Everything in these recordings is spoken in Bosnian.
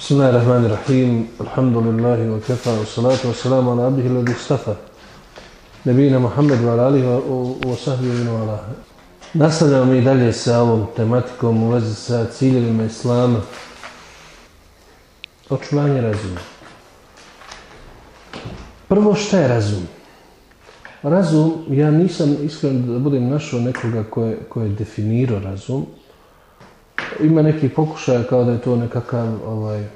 بسم الله الرحمن الرحيم الحمد لله وكفى والصلاة والسلام على عبده الذي اصطفى نبينا محمد وعلى آله وصحبه ومن والاه Nastavljamo mi dalje sa ovom tematikom u vezi sa ciljevima Islama. Očuvanje razuma. Prvo šta je razum? Razum, ja nisam iskren da budem našao nekoga ko je, ko je definirao razum, ima neki pokušaj kao da je to nekakav ovaj,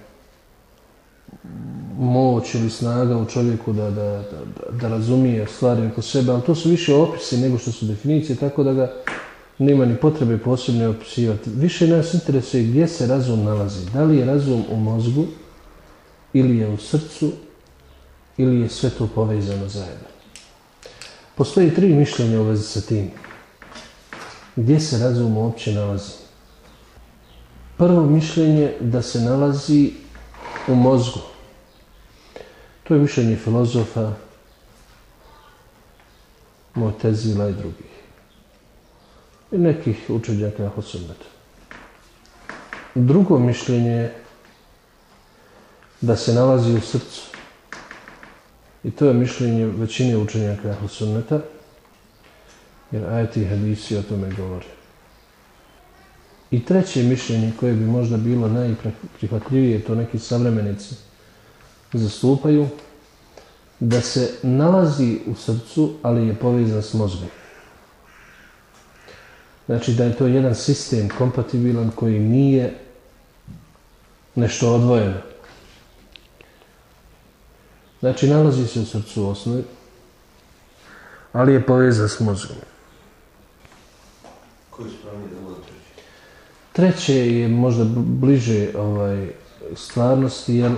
moć ili snaga u čovjeku da, da, da, da razumije stvari oko sebe, ali to su više opisi nego što su definicije, tako da ga nema ni potrebe posebno opisivati. Više nas interesuje gdje se razum nalazi. Da li je razum u mozgu, ili je u srcu, ili je sve to povezano zajedno. Postoji tri mišljenja u vezi sa tim. Gdje se razum uopće nalazi? Prvo mišljenje da se nalazi u mozgu. To je mišljenje filozofa, Motezila i drugih. I nekih učenjaka Hosunneta. Drugo mišljenje je da se nalazi u srcu. I to je mišljenje većine učenjaka Hosunneta, jer ajeti i hadisi o tome govore. I treće mišljenje koje bi možda bilo najprihvatljivije, to neki savremenici zastupaju, da se nalazi u srcu, ali je povezan s mozgom. Znači da je to jedan sistem kompatibilan koji nije nešto odvojeno. Znači nalazi se u srcu osnovi, ali je povezan s mozgom. Koji spravni pravi da Treće je možda bliže ovaj stvarnosti, jer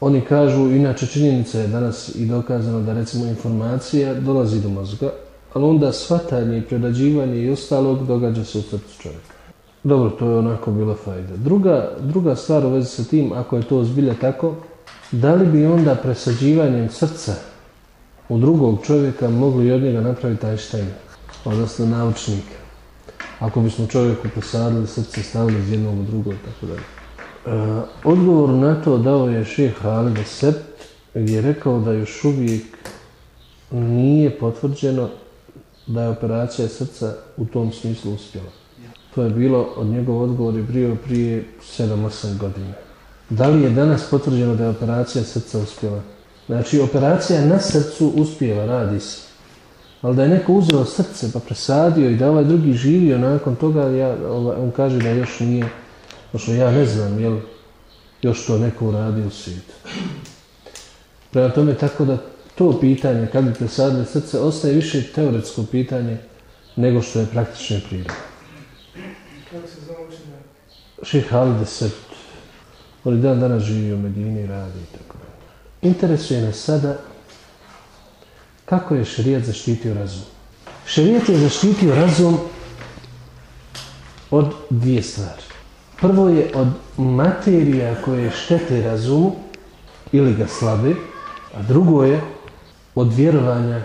oni kažu, inače činjenica je danas i dokazano da recimo informacija dolazi do mozga, ali onda shvatanje i prerađivanje i ostalog događa se u srcu čovjeka. Dobro, to je onako bila fajda. Druga, druga stvar u vezi sa tim, ako je to zbilja tako, da li bi onda presađivanjem srca u drugog čovjeka mogli od njega napraviti Einstein, odnosno naučnika? Ako bismo čovjeku posadili srce, stavili iz jednog u drugog, tako dalje. E, odgovor na to dao je šeh Halid Sept, gdje je rekao da još uvijek nije potvrđeno da je operacija srca u tom smislu uspjela. To je bilo od njegov odgovor je bio prije 7-8 godina. Da li je danas potvrđeno da je operacija srca uspjela? Znači, operacija na srcu uspjeva, radi se. Ali da je neko uzeo srce pa presadio i da ovaj drugi živio nakon toga, ja, ovaj, on kaže da još nije, pošto ja ne znam, jel još to neko uradi u svijetu. Prema tome, tako da to pitanje, kad bi presadili srce, ostaje više teoretsko pitanje nego što je praktične prirode. Kako se zove učenje? Ših Halide Sept. On dan danas živi u Medini, radi i tako da. Interesuje nas sada kako je šerijat zaštitio razum. Šerijat je zaštitio razum od dvije stvari. Prvo je od materija koje štete razumu ili ga slabe, a drugo je od vjerovanja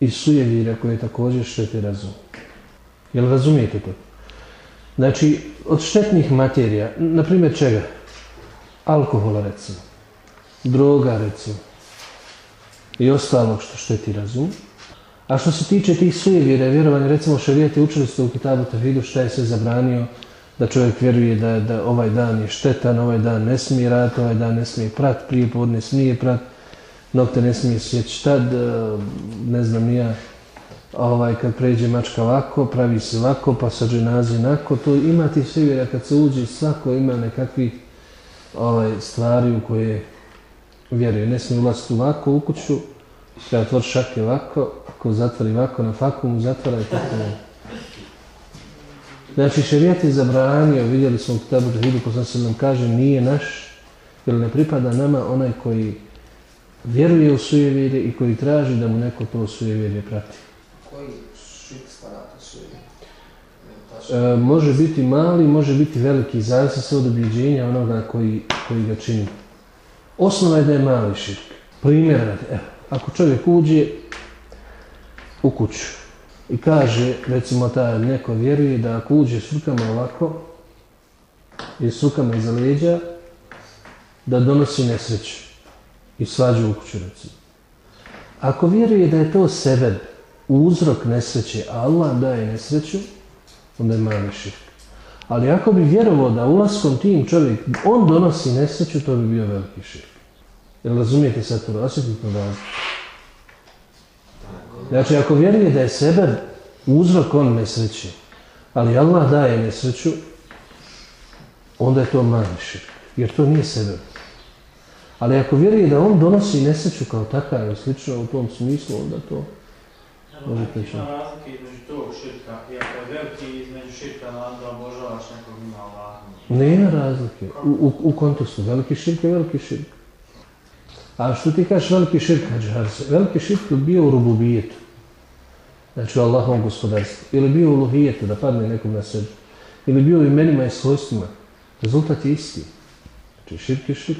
i sujevira koje također štete razum. Jel razumijete to? Znači, od štetnih materija, na primjer čega? Alkohola recimo, droga recimo, i ostalog što šteti razum. A što se tiče tih sujevira i vjerovanja, recimo šarijete učili ste u Kitabu Tahidu šta je se zabranio da čovjek vjeruje da, da ovaj dan je štetan, ovaj dan ne smije rad, ovaj dan ne smije prat, prije podne smije prat, nokte ne smije sjeći tad, e, ne znam nija, ovaj, kad pređe mačka ovako, pravi se ovako, pa sa dženazi nako, to ima ti sujevira kad se uđe, svako ima nekakvi ovaj, stvari u koje vjeruje. Ne smije ulaziti ovako u kuću, kada otvori šake ovako, ako zatvori ovako na fakumu, zatvara i tako ne. Znači, šerijat je zabranio, vidjeli smo u Kitabu Tahidu, poslan se nam kaže, nije naš, jer ne pripada nama onaj koji vjeruje u sujevire i koji traži da mu neko to sujevire prati. Koji šik stvarate sujevire? E, može biti mali, može biti veliki, zavisno se od objeđenja onoga koji, koji ga čini. Osnova je da je mali širk. Primjer radi, evo, ako čovjek uđe u kuću i kaže, recimo, ta neko vjeruje da ako uđe s rukama ovako, i s rukama iza leđa da donosi nesreću i svađu u kuću recimo. Ako vjeruje da je to sebe uzrok nesreće, a Allah daje nesreću, onda je mali širk. Ali ako bi vjerovao da ulaskom tim čovjek, on donosi nesreću, to bi bio veliki širk. Jel razumijete sad to? Osjetite da Znači, ako vjeruje da je sebe uzrok on nesreće, ali Allah daje nesreću, onda je to širk. Jer to nije sebe. Ali ako vjeruje da on donosi nesreću kao takav ili slično u tom smislu, onda to može teći. Ima razlike između tog širka, i je veliki između širka na da obožavaš nekog ima Allah. Nema razlike u, u, u kontekstu. Veliki širk je veliki širk. A što ti kažeš veliki širk, Hadžarse? Veliki širk je bio u rububijetu. Znači u Allahovom gospodarstvu. Ili bio u luhijetu, da padne nekom na sebi. Ili bio u imenima i svojstvima. Rezultat je isti. Znači širk je širk.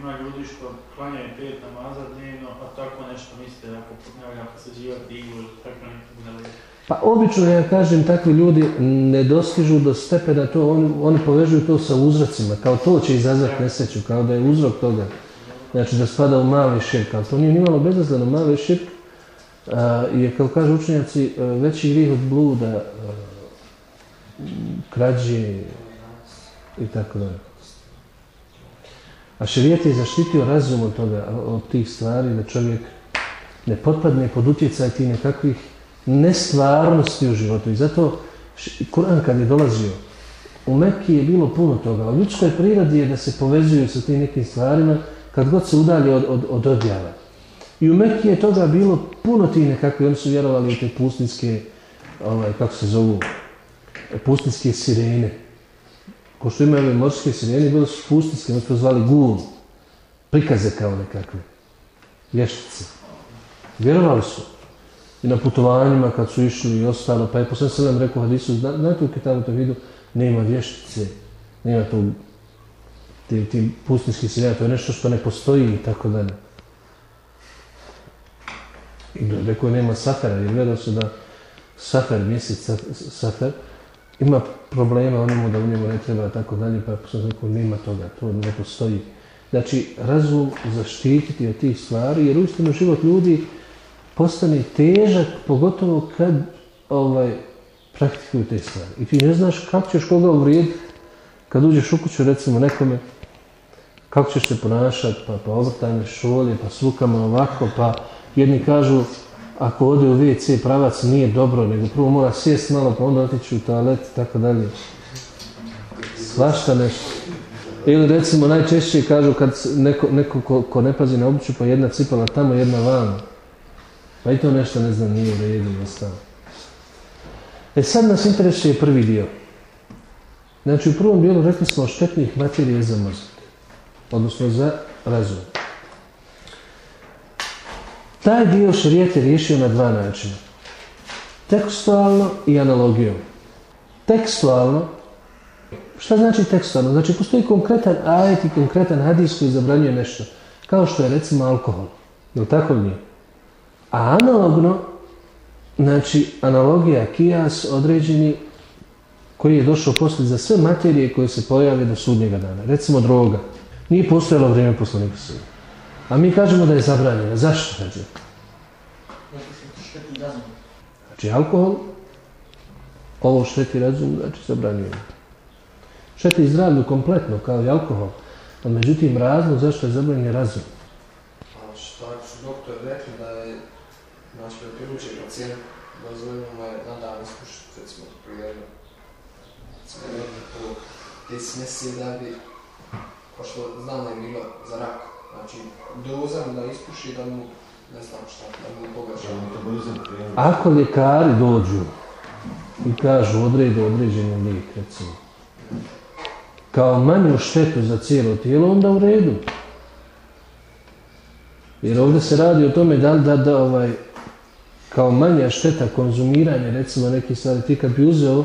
Ima ljudi što klanjaju pet namaza dnevno, a tako nešto misle ako ne valja posađivati iglu ili tako nekog ne valja. Pa obično ja kažem takvi ljudi ne dostižu do stepena to, oni, oni povežuju to sa uzrocima, kao to će izazvati nesreću, kao da je uzrok toga. Znači da spada u mali širk, ali to nije nimalo bezazleno, mali širk a, je, kao kažu učenjaci, e, veći grih od bluda, a, krađe i tako dalje. A širijet je zaštitio razum od toga, od tih stvari, da čovjek ne potpadne pod utjecaj tih nekakvih nestvarnosti u životu. I zato Kur'an kad je dolazio, u Mekki je bilo puno toga. U ljudskoj prirodi je da se povezuju sa tim nekim stvarima kad god se udalje od, od, od odjava. I u Mekki je toga bilo puno tih nekakve, oni su vjerovali u te pustinske, ovaj, kako se zovu, pustinske sirene. Ko što imaju morske sirene, bilo su pustinske, oni su zvali gul, prikaze kao nekakve, vještice. Vjerovali su. I na putovanjima kad su išli i ostalo, pa je poslan se nam rekao hadisu, znate u Kitabu to vidu, nema vještice, nema to tim ti pustinski sirena, to je nešto što ne postoji i tako dalje. I rekao nema safera, jer gledao su da safer, mjesec safer, ima problema onemu da u njemu ne treba tako dalje, pa sam rekao nema toga, to ne postoji. Znači, razum zaštititi od tih stvari, jer uistinu život ljudi postane težak, pogotovo kad ovaj, praktikuju te stvari. I ti ne znaš kako ćeš koga uvrijediti kad uđeš u kuću, recimo nekome, kako ćeš se ponašati, pa, pa obrtajne šolje, pa s rukama ovako, pa jedni kažu, ako ode u WC pravac nije dobro, nego prvo mora sjest malo, pa onda otići u toalet i tako dalje. Svašta nešto. Ili recimo najčešće kažu kad neko, neko ko, ko ne pazi na obuću, pa jedna cipala tamo, jedna vam. Pa i to nešto ne znam, nije u redu i ostalo. E sad nas interesuje prvi dio. Znači u prvom dijelu rekli smo o štetnih materije za mozak. Odnosno za razum. Taj dio šarijet je riješio na dva načina. Tekstualno i analogijom. Tekstualno, šta znači tekstualno? Znači postoji konkretan ajet i konkretan hadis koji zabranjuje nešto. Kao što je recimo alkohol. Je li tako nije? A analogno, znači analogija, kijas određeni koji je došao posle za sve materije koje se pojave do sudnjega dana. Recimo droga. Nije postojalo vrijeme poslanika sa A mi kažemo da je zabranjeno. Zašto kaže? Znači alkohol, ovo šteti razum, znači zabranjeno. Šteti zdravlju kompletno, kao i alkohol. A međutim, razlog zašto je zabranjen razum. A što su doktor rekli da je, znači, naš preporučuje pacijent, dozvoljeno mu je na dan ispušiti, recimo, primjerno. Recimo, to te smesi da bi, pošto znam da je bilo za rak, znači, dozam da ispuši da mu, ne znam šta, da mu pogaša. Ako ljekari dođu i kažu odrede određeni lijek, recimo, kao manju štetu za cijelo tijelo, onda u redu. Jer ovdje se radi o tome da, da, da ovaj, kao manja šteta konzumiranja, recimo neke stvari, ti kad bi uzeo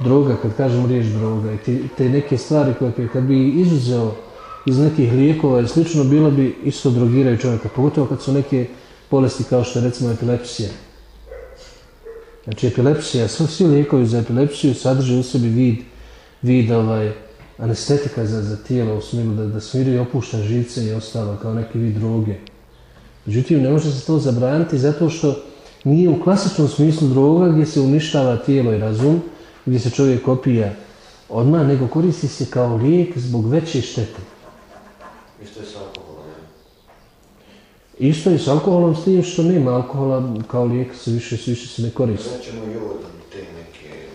droga, kad kažemo riječ droga, i te, te neke stvari koje kad bi izuzeo iz nekih lijekova i slično, bilo bi isto drogiraju čovjeka, pogotovo kad su neke bolesti kao što je recimo epilepsija. Znači epilepsija, svi, svi lijekovi za epilepsiju sadrže u sebi vid, vid ovaj, anestetika za, za tijelo u smiru, da, da smiruje opušta živce i ostalo kao neki vid droge. Međutim, ne može se to zabraniti zato što nije u klasičnom smislu droga gdje se uništava tijelo i razum, gdje se čovjek opija odmah, nego koristi se kao lijek zbog veće štete. Isto je sa alkoholom? Isto je s alkoholom s tim što nema alkohola kao lijek se više, se više se ne koristi. Rećemo jod, te neke...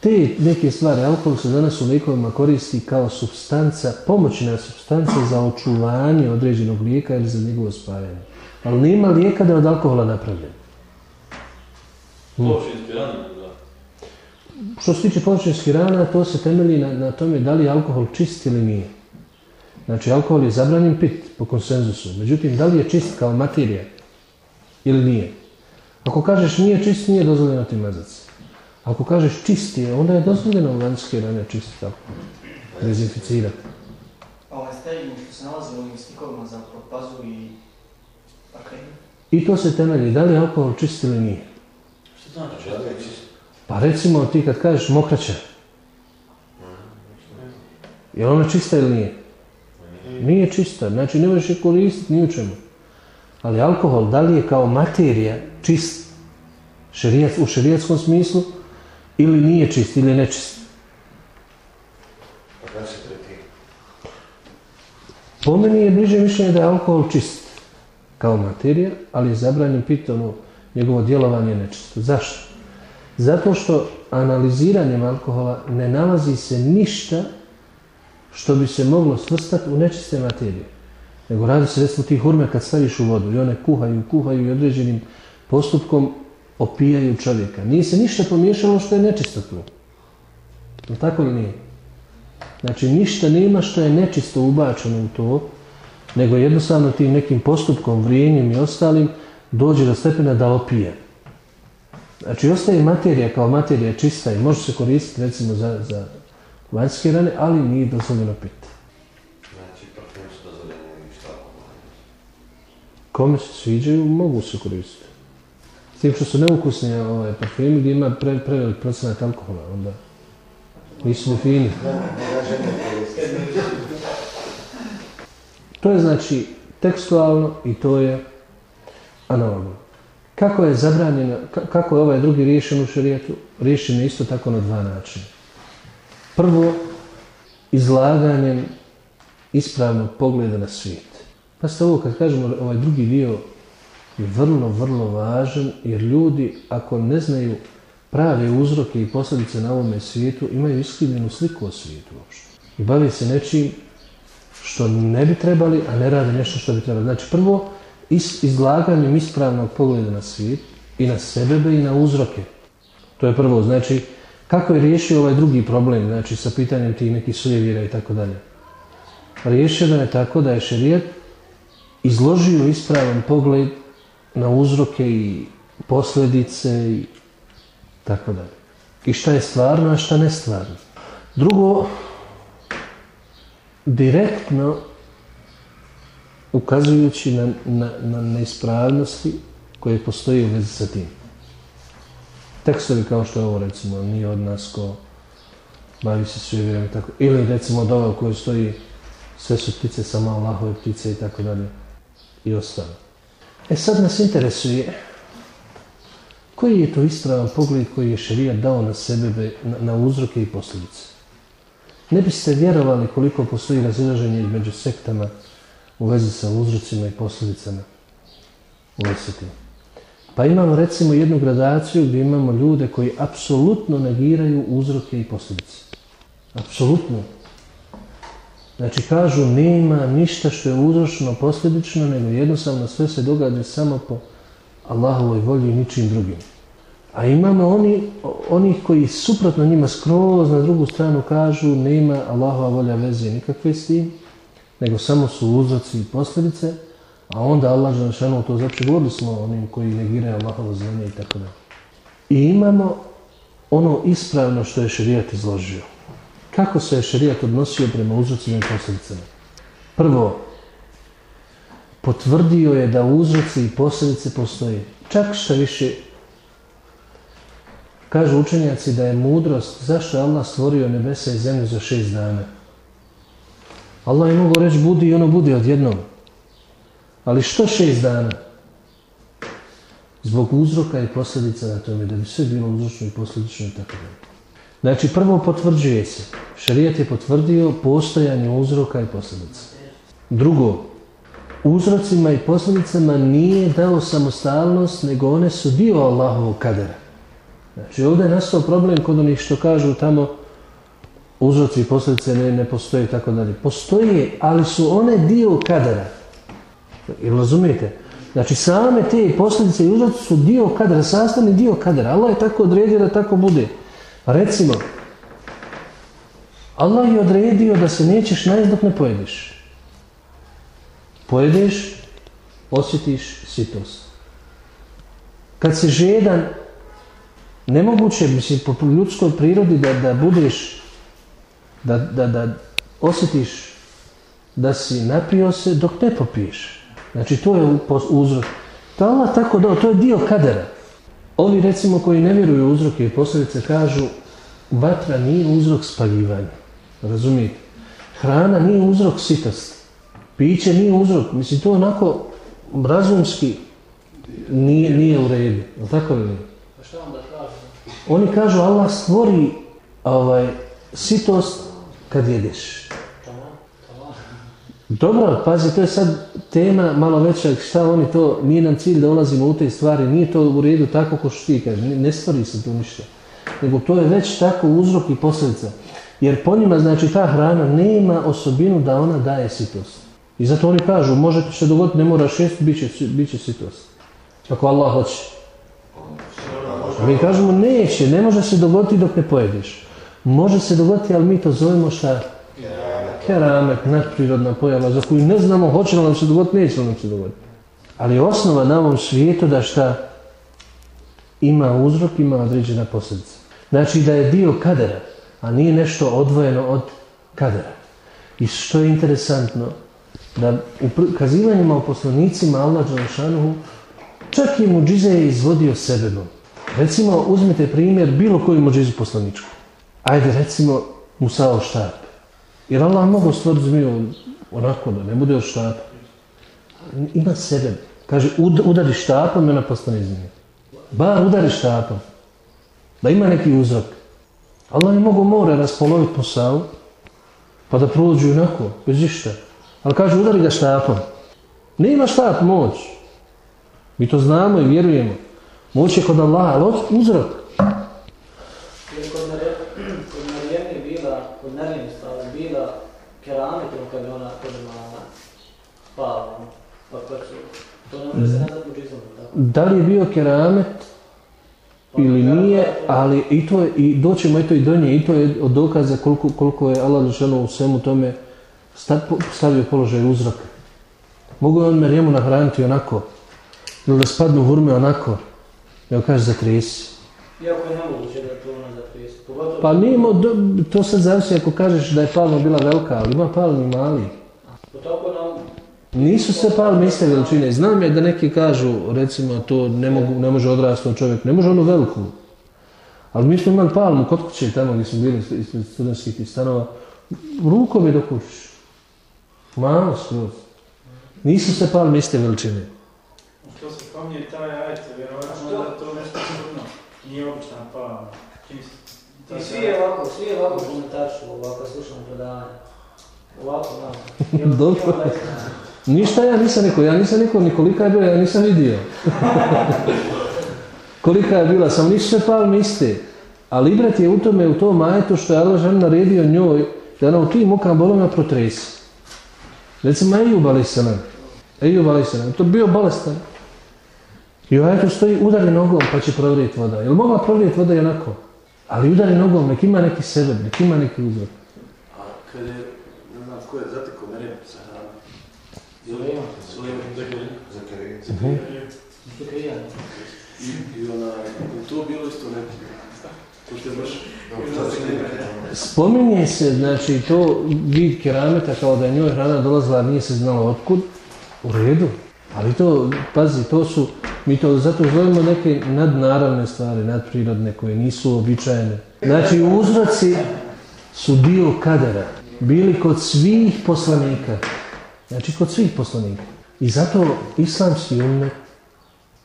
Te neke stvari, alkohol se danas u lijekovima koristi kao substanca, pomoćna substanca za očuvanje određenog lijeka ili za njegovo spajanje. Ali nema lijeka da je od alkohola napravljen. Površinski da. Što se tiče površinskih rana, to se temelji na, na tome da li je alkohol čist ili nije. Znači, alkohol je zabranjen pit po konsenzusu. Međutim, da li je čist kao materija ili nije? Ako kažeš nije čist, nije dozvoljeno ti mazac. Ako kažeš čist je, onda je dozvoljeno vanjske rane čistiti alkohol. Dezinficirati. Ovaj sterilium što se nalazi u ovim stikovima za podpazu i akredit. I to se temelji, da li je alkohol čist ili nije. Što znači? Znači, da je? Pa recimo ti kad kažeš mokraća, je li ona čista ili nije? Nije čista, znači ne možeš je koristiti ni u čemu. Ali alkohol, da li je kao materija čist šerijac, u šerijatskom smislu ili nije čist ili nečist? Pa? Po meni je bliže mišljenje da je alkohol čist kao materija, ali je zabranjen piti ono njegovo djelovanje nečisto. Zašto? Zato što analiziranjem alkohola ne nalazi se ništa što bi se moglo svrstati u nečiste materije. Nego radi se recimo ti hurme kad staviš u vodu i one kuhaju, kuhaju i određenim postupkom opijaju čovjeka. Nije se ništa pomiješalo što je nečisto tu. No tako li nije? Znači ništa nema što je nečisto ubačeno u to, nego jednostavno tim nekim postupkom, vrijenjem i ostalim dođe do stepena da opije. Znači ostaje materija kao materija čista i može se koristiti recimo za, za vanjske rane, ali nije dozvoljeno piti. Znači, parfum su dozvoljeni ništa alkohola. Kome se sviđaju, mogu se koristiti. S tim što su neukusni ovaj, parfumi gdje ima pre, prevelik procenat alkohola, onda nisu ni fini. Ne, koristiti. To je znači tekstualno i to je analogno. Kako je zabranjeno, ka- kako je ovaj drugi riješen u šarijetu? Riješen je isto tako na dva načina. Prvo, izlaganjem ispravnog pogleda na svijet. Pa ste ovo kad kažemo ovaj drugi dio je vrlo, vrlo važan jer ljudi ako ne znaju prave uzroke i posljedice na ovome svijetu imaju iskrivljenu sliku o svijetu uopšte. I bavi se nečim što ne bi trebali, a ne rade nešto što bi trebali. Znači prvo, is, izlaganjem ispravnog pogleda na svijet i na sebebe i na uzroke. To je prvo. Znači, kako je riješio ovaj drugi problem, znači sa pitanjem tih nekih sujevjera i tako dalje. Riješeno je tako da je šerijet izložio ispravan pogled na uzroke i posljedice i tako dalje. I šta je stvarno, a šta ne stvarno. Drugo, direktno ukazujući na, na, na neispravnosti koje postoji u vezi sa tim. Tekstovi kao što je ovo recimo, nije od nas ko bavi se sve i tako. Ili recimo od ova u kojoj stoji sve su ptice, samo Allahove ptice i tako dalje. I ostalo. E sad nas interesuje koji je to ispravan pogled koji je šerijat dao na sebe, na, na uzroke i posljedice. Ne biste vjerovali koliko postoji razilaženje među sektama u vezi sa uzrocima i posljedicama u vezi. Pa imamo recimo jednu gradaciju gdje imamo ljude koji apsolutno negiraju uzroke i posljedice. Apsolutno. Znači kažu nema ništa što je uzročno, posljedično, nego jednostavno sve se događa samo po Allahovoj volji i ničim drugim. A imamo oni, onih koji suprotno njima skroz na drugu stranu kažu nema Allahova volja veze nikakve s tim, nego samo su uzroci i posljedice, a onda Allah Želešanu to znači govorili smo onim koji negiraju Allahovo znanje i tako da. I imamo ono ispravno što je šerijat izložio. Kako se je šerijat odnosio prema uzrocima i posljedicama? Prvo, potvrdio je da uzroci i posljedice postoje. Čak što više Kažu učenjaci da je mudrost zašto je Allah stvorio nebesa i zemlju za šest dana. Allah je mogao reći budi i ono budi odjednom. Ali što šest dana? Zbog uzroka i posljedica na tome, da bi sve bilo uzročno i posljedično i tako dalje. Znači, prvo potvrđuje se. Šarijet je potvrdio postojanje uzroka i posljedica. Drugo, uzrocima i posljedicama nije dao samostalnost, nego one su dio Allahovog kadera. Znači, ovdje je nastao problem kod onih što kažu tamo uzroci i posljedice ne, ne postoje i tako dalje. Postoje, ali su one dio kadera. Ili razumijete? Znači, same te posljedice i uzroci su dio kadra, sastavni dio kadra. Allah je tako odredio da tako bude. Recimo, Allah je odredio da se nećeš najest dok ne pojedeš. Pojedeš, osjetiš sitost. Kad si žedan, nemoguće, mislim, po ljudskoj prirodi da, da budeš, da, da, da osjetiš da si napio se dok ne popiješ. Znači, to je uzrok. To je Allah tako dao, to je dio kadera. Ovi, recimo, koji ne vjeruju uzroke i posljedice, kažu vatra nije uzrok spaljivanja. Razumijete? Hrana nije uzrok sitosti. Piće nije uzrok. Mislim, to onako razumski nije, nije u redu. Tako? Pa šta onda kažu? Oni kažu Allah stvori ovaj, sitost kad jedeš. Dobro, pazi, to je sad tema malo veća, šta oni to, nije nam cilj da ulazimo u te stvari, nije to u redu tako ko što ti kaže, ne, ne stvori se tu ništa. Nego to je već tako uzrok i posljedica. Jer po njima, znači, ta hrana nema osobinu da ona daje sitost. I zato oni kažu, može ti se dogoditi, ne moraš jesti, bit će, bit će sitost. Ako Allah hoće. A mi kažemo, neće, ne može se dogoditi dok ne pojedeš. Može se dogoditi, ali mi to zovemo šta? Keramet, nadprirodna pojava, za koju ne znamo hoće li nam se dogoditi, neće li nam se dogoditi. Ali osnova na ovom svijetu da šta ima uzrok, ima određena posljedica. Znači da je dio kadera, a nije nešto odvojeno od kadera. I što je interesantno, da u kazivanjima o poslanicima Allah Đalašanuhu čak i muđize je izvodio sebebom. Recimo, uzmite primjer bilo koju muđizu poslaničku. Ajde, recimo, Musao šta? Jer Allah mogu stvoriti zmiju onako da ne bude od štapa. Ima sebe. Kaže, udari štapom i ona postane zmija. Bar udari štapom. Da ima neki uzrok. Allah ne mogu more raspoloviti Musao pa da prođu onako, bez išta. Ali kaže, udari ga štapom. Ne ima štap moć. Mi to znamo i vjerujemo. Moć je kod Allaha, ali uzrok. Jer kod Marije- kod je bila, kod Marijeme keramitom kad je ona podimala spala. Pa kad su, to ne može se nazad buđizom, tako? Da li je bio keramet ili nije, ali i to je, i doćemo eto i do nje, i to je od dokaza koliko, koliko je Allah Žešano u svemu tome sta- stavio položaj uzroka. Mogu je on Marijemu nahraniti onako, ili da spadnu hurme onako, evo kaže za tresi. Iako je nemoguće da to ona. Pogotovo... Pa nije, mo- do- to sad zavisi ako kažeš da je palma bila velika, ali ima palmi mali. Po tako nam... Nisu sve palme iste veličine. Znam je da neki kažu, recimo, to ne, mogu, ne može odrastao čovjek, ne može onu veliku. Ali mi smo imali palmu kod kuće, tamo gdje smo bili ispred studentskih tih stanova, rukom je do kućiš. Malo skroz. Nisu sve palme iste veličine. Što se spominje taj ajce, vjerovatno da to nešto. Nije obična pa. Čim se- I svi je ovako, svi je ovako komentaršu, ovako slušamo predavanje. Ovako, nam. Dobro. Ništa ja nisam rekao, ja nisam rekao ni kolika je bila, ja nisam vidio. kolika je bila, samo nisu sve palme iste. Ali ibrat je u tome, u tom ajetu što je Allah žena naredio njoj da ona u tim mukama bolama protresi. Recimo Ejub a.s. Ejub a.s. To bio bolestan. I u ajetu stoji udari nogom pa će provrijeti voda. Jel mogla provrijeti voda i onako? Ali udari nogom, nek ima neki sebe, nek ima neki uzor. A kad je, ne znam, ko je sa hranom? Sulejman. Sulejman Zakarija. Zakarija. Zakarija. I, i ona, to bilo isto je baš... Spominje se, znači, to vid kerameta kao da je njoj hrana dolazila, nije se znalo otkud. U redu. Ali to, pazi, to su, mi to zato zovemo neke nadnaravne stvari, nadprirodne, koje nisu običajene. Znači, uzroci su dio kadera. Bili kod svih poslanika. Znači, kod svih poslanika. I zato islamski ummet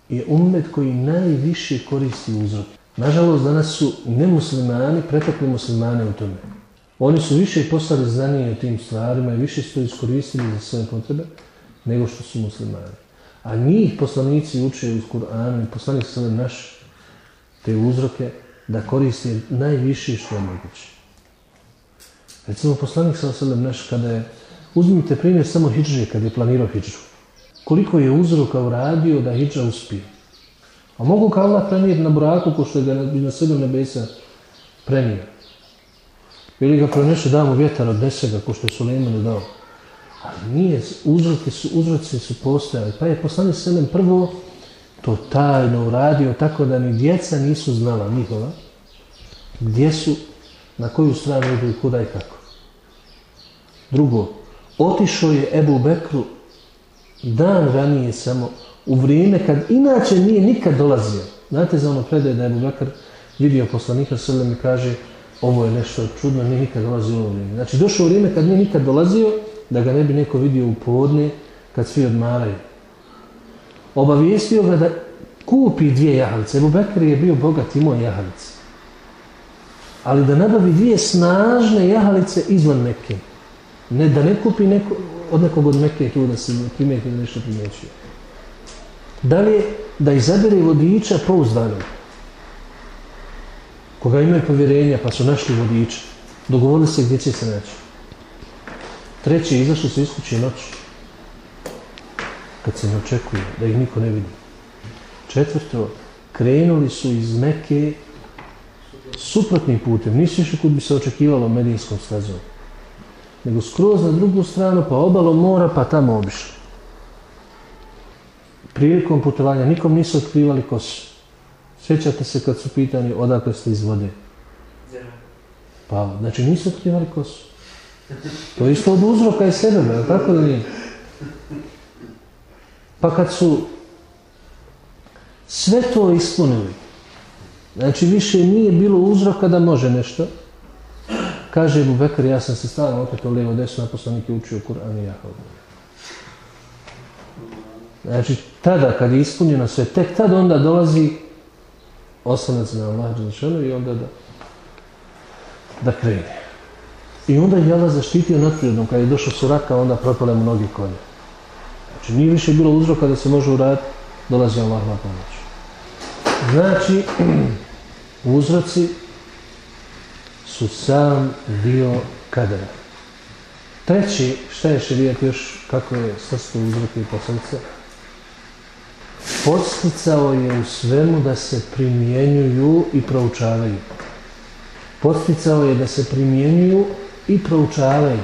je ummet koji najviše koristi uzrok. Nažalost, danas su nemuslimani pretekli muslimane u tome. Oni su više postali znaniji o tim stvarima i više su to iskoristili za svoje potrebe nego što su muslimani. A njih poslanici uče uz Kur'anu i poslanik sada naš te uzroke da koriste najviše što je moguće. Recimo, poslanik sada naš kada je, uzmite primjer samo hijđe, kada je planirao hijđu. Koliko je uzroka uradio da hijđa uspije. A mogu kao Allah prenijeti na buraku ko što je ga na, na sedam nebesa prenio. Ili ga proneše damo vjetar od desega ko što je Suleiman dao. Ali nije, uzroci su, uzroci su postojali. Pa je poslani Selem prvo to tajno uradio tako da ni djeca nisu znala njihova gdje su, na koju stranu idu i kuda i kako. Drugo, otišao je Ebu Bekru dan ranije samo u vrijeme kad inače nije nikad dolazio. Znate za ono predaje da je Ebu Bekr vidio poslanika Selem i kaže ovo je nešto čudno, nije nikad dolazio u ovo vrijeme. Znači došao u vrijeme kad nije nikad dolazio, da ga ne bi neko vidio u podne kad svi odmaraju. Obavijestio ga da kupi dvije jahalice. Ebu Bekr je bio bogat, imao jahalice. Ali da nabavi dvije snažne jahalice izvan Mekke. Ne da ne kupi neko, od nekog od Mekke tu da se primijeti ili nešto primjećuje. Da li da izabere vodiča pouzdanog koga imaju povjerenja pa su našli vodiča. Dogovorili se gdje će se naći. Treći, izašli su iz kuće noć. Kad se ne očekuje, da ih niko ne vidi. Četvrto, krenuli su iz neke suprotnim putem. Nisu išli kud bi se očekivalo medijinskom stazom. Nego skroz na drugu stranu, pa obalo mora, pa tamo obišli. Prilikom putovanja nikom nisu otkrivali kosu. Sjećate se kad su pitani odakle ste iz vode? Pa, znači nisu otkrivali kosu. To je isto od uzroka i sebebe, je tako da nije? Pa kad su sve to ispunili, znači više nije bilo uzroka da može nešto, kaže Ebu Bekr, ja sam se stavio opet u lijevo desno, a poslanik je učio Kur'an i ja Znači, tada kad je ispunjeno sve, tek tada onda dolazi osanac na Allah Đelšanu i onda da, da krene. I onda je Allah zaštitio nadprirodnom, kada je došao suraka, onda propale mu nogi konje. Znači, nije više bilo uzroka da se može uraditi, dolazi Allah na pomoć. Znači, uzroci su sam dio kadera. Treći, šta je širijet još, kako je srstvo uzroke i posljedice? Posticao je u svemu da se primjenjuju i proučavaju. Posticao je da se primjenjuju i proučavaju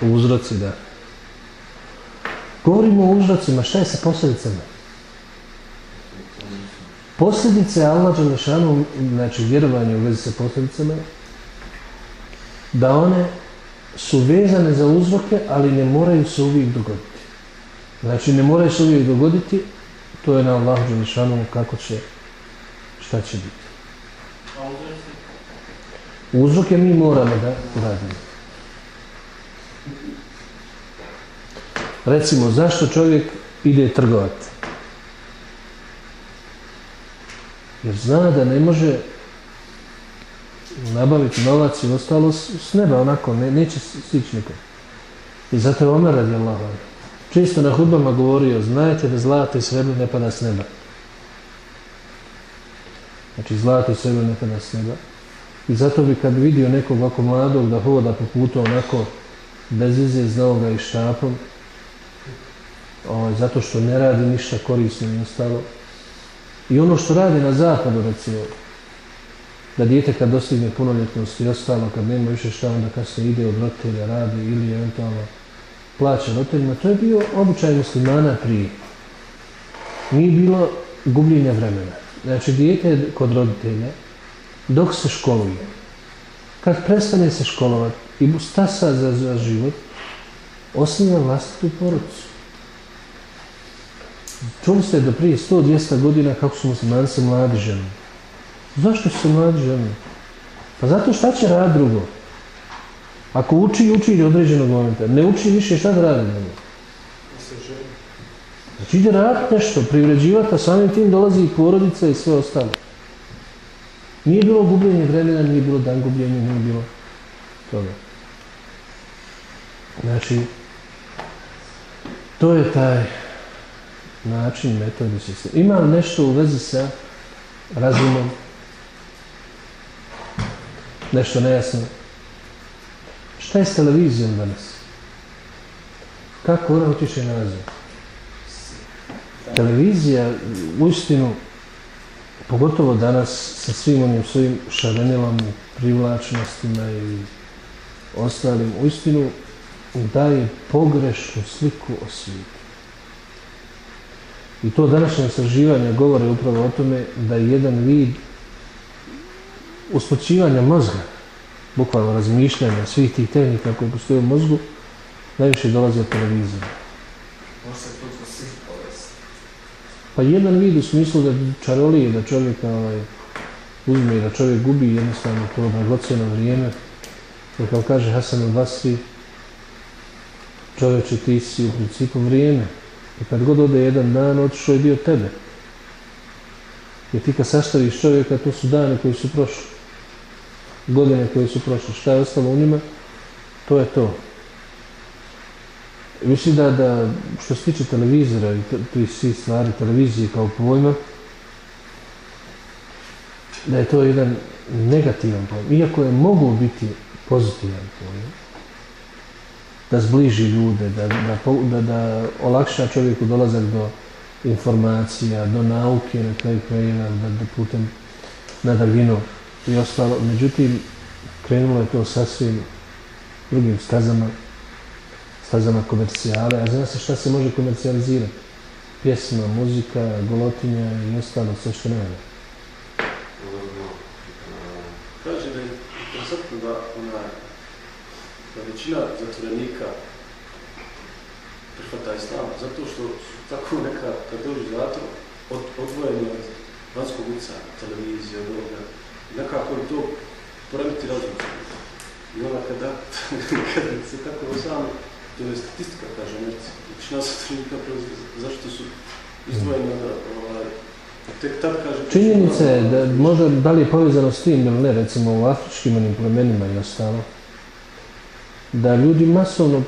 uzroci da. Govorimo o uzrocima, šta je sa posljedicama? Posljedice Allah Đelešanu, znači vjerovanje u vezi sa posljedicama, da one su vezane za uzroke, ali ne moraju se uvijek dogoditi. Znači, ne moraju se uvijek dogoditi, to je na Allah Đelešanu kako će, šta će biti. Uzroke mi moramo da uradimo. Recimo, zašto čovjek ide trgovati? Jer zna da ne može nabaviti novac i ostalo s neba, onako, ne, neće stići nikom. I zato je Omer radi Allah. Čisto na hudbama govorio, znajte da zlato i srebro ne pada s neba. Znači, zlato i srebro ne pada s neba. I zato bi kad vidio nekog ovako mladog da hoda po putu onako bez veze znao ga i štapom, ovaj, zato što ne radi ništa korisno i ostalo. I ono što radi na zapadu, recimo, da dijete kad dostigne punoljetnost i ostalo, kad nema više šta, onda kasnije ide od roditelja, radi ili eventualno plaća roditeljima, to je bio običaj muslimana prije. Nije bilo gubljenja vremena. Znači, dijete kod roditelja, dok se školuje. Kad prestane se školovati i stasa za, za život, osniva vlastitu porucu. čuli ste do prije 100-200 godina kako su muslimanci mladi ženi. Zašto su mladi ženi? Pa zato šta će rad drugo? Ako uči, uči iz određenog momenta. Ne uči više šta da radi drugo? Znači ide rad nešto, privređivati, a samim tim dolazi i porodica i sve ostalo. Nije bilo gubljenje vremena, nije bilo dan gubljenja, nije bilo toga. Znači, to je taj način, metodi sistem. Ima li nešto u vezi sa razumom? Nešto nejasno? Šta je s televizijom danas? Kako ona utiče na razum? Televizija, u istinu, pogotovo danas sa svim onim svojim šarenilom, privlačnostima i ostalim, u istinu daje pogrešnu sliku o svijetu. I to današnje saživanje govore upravo o tome da je jedan vid uspočivanja mozga, bukvalno razmišljanja svih tih tehnika koje postoje u mozgu, najviše dolazi od televizora. Posebno se to kod svih bolesti. Pa jedan vid u smislu da čarolije, da čovjek ovaj, uzme i da čovjek gubi jednostavno to dragoceno vrijeme. Jer kao kaže Hasan al-Basri, čovječe ti si u principu vrijeme. I kad god ode jedan dan, otišao je dio tebe. Jer ti kad sastaviš čovjeka, to su dane koji su prošli. Godine koje su prošle. Šta je ostalo u njima? To je to. Mislim da, da što se tiče televizora i te, svih stvari, televizije kao pojma, da je to jedan negativan pojam. Iako je mogu biti pozitivan pojam, da zbliži ljude, da, da, da, da olakša čovjeku dolazak do informacija, do nauke, na kraju krajeva, da, da putem na daljinu i ostalo. Međutim, krenulo je to sasvim drugim stazama, fazama komercijale, a zna se šta se može komercijalizirati. Pjesma, muzika, golotinja i ostalo, sve što nema. Kaže da je interesantno da, ona, da većina zatvorenika prihvata islam, zato što su tako neka, kad dođu u zatvor, od, odvojeni od vanjskog uca, televizije, od ovoga, nekako je to poremiti razum. I onda kada, kada se tako sam, to je statistika, kaže Americi, većina zatvorenika, zašto su izdvojeni od ovaj, Tek tad kaže... Činjenica je da možda da li je povezano s tim ili ne, recimo u afričkim onim plemenima i ostalo, da ljudi masovno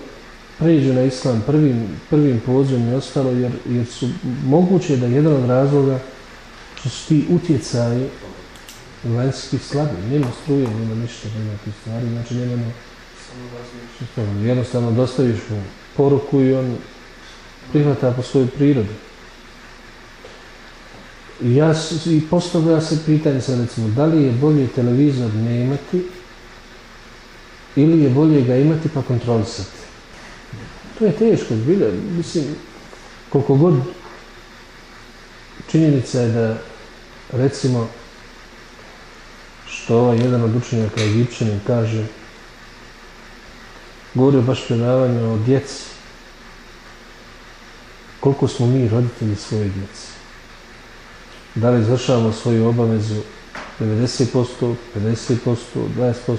pređu na islam prvim, prvim pozivom i ostalo, jer, jer su moguće da jedan od razloga što su ti utjecaji vanjski slabi, nema struje, nema ništa, nema ti stvari, znači nema ne... Jednostavno dostaviš mu poruku i on prihvata po svojoj prirodi. Ja i postavlja se pitanje sad recimo, da li je bolje televizor ne imati ili je bolje ga imati pa kontrolisati. To je teško, bilo, mislim, koliko god činjenica je da recimo što ovaj jedan od učenjaka Egipćanin kaže govori baš predavanje o djeci koliko smo mi roditelji svoje djece? da li izvršavamo svoju obavezu 90%, 50%, 20%.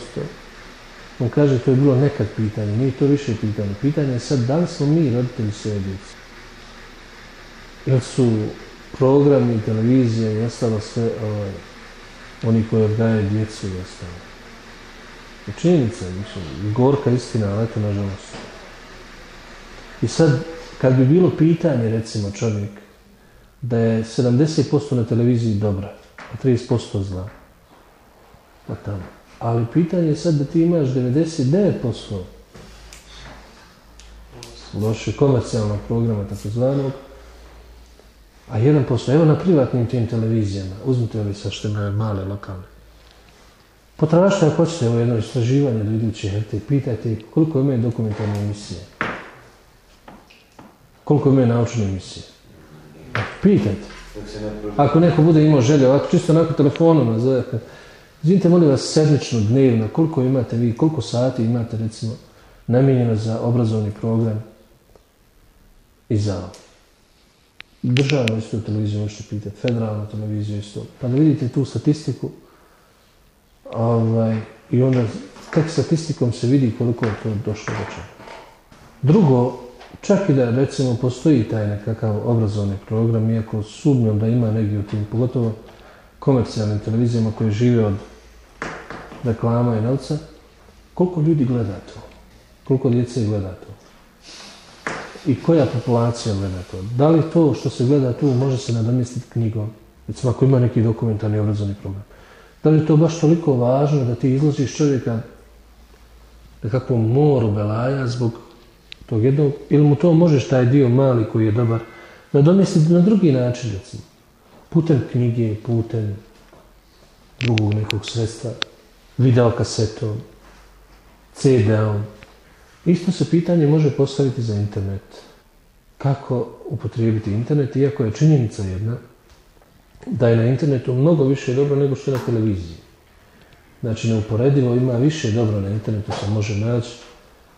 On kaže to je bilo nekad pitanje, nije to više pitanje. Pitanje je sad da li smo mi roditelji svoje djece. Jer su programi, televizije i ostalo sve ovaj, oni koji odgajaju djecu i ostalo. I činjenica, mislim, gorka istina, ali eto nažalost. I sad, kad bi bilo pitanje, recimo, čovjek, da je 70% na televiziji dobra, a 30% zla. Pa tamo. Ali pitanje je sad da ti imaš 99% loše komercijalnog programa, tako zvanog, a 1%, evo na privatnim tim televizijama, uzmite ove sa što male lokalne. Potražite ako hoćete ovo jedno istraživanje do iduće hete, pitajte koliko imaju dokumentarne emisije. Koliko imaju naučne emisije. Pitajte. Ako neko bude imao želje, ovako čisto onako telefonom nazove, izvinite molim vas sedmično, dnevno, koliko imate vi, koliko sati imate recimo namijenjeno za obrazovni program i za ovo. državnu isto televiziju možete pitati, federalnu televiziju isto, pa da vidite tu statistiku ovaj, i onda tek statistikom se vidi koliko je to došlo do čega. Drugo, čak i da recimo postoji taj nekakav obrazovni program, iako sumnjam da ima negdje u tim, pogotovo komercijalnim televizijama koje žive od reklama i novca, koliko ljudi gleda to? Koliko djece gleda to? I koja populacija gleda to? Da li to što se gleda tu može se nadomjestiti knjigom? Recimo ako ima neki dokumentarni obrazovni program. Da li je to baš toliko važno da ti izložiš čovjeka nekakvom moru belaja zbog tog jednog, ili mu to možeš taj dio mali koji je dobar, nadomjestiti na drugi način, recimo. Putem knjige, putem drugog nekog sredstva, video kasetom, CD-om. Isto se pitanje može postaviti za internet. Kako upotrijebiti internet, iako je činjenica jedna, da je na internetu mnogo više dobro nego što je na televiziji. Znači, neuporedivo ima više dobro na internetu se može naći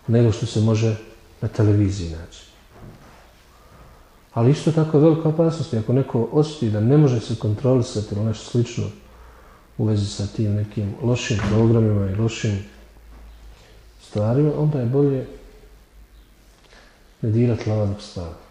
nego što se može na televiziji naći. Ali isto tako je velika opasnost. Ako neko osjeti da ne može se kontrolisati ili nešto slično u vezi sa tim nekim lošim programima i lošim stvarima, onda je bolje ne dirati lavanog stava.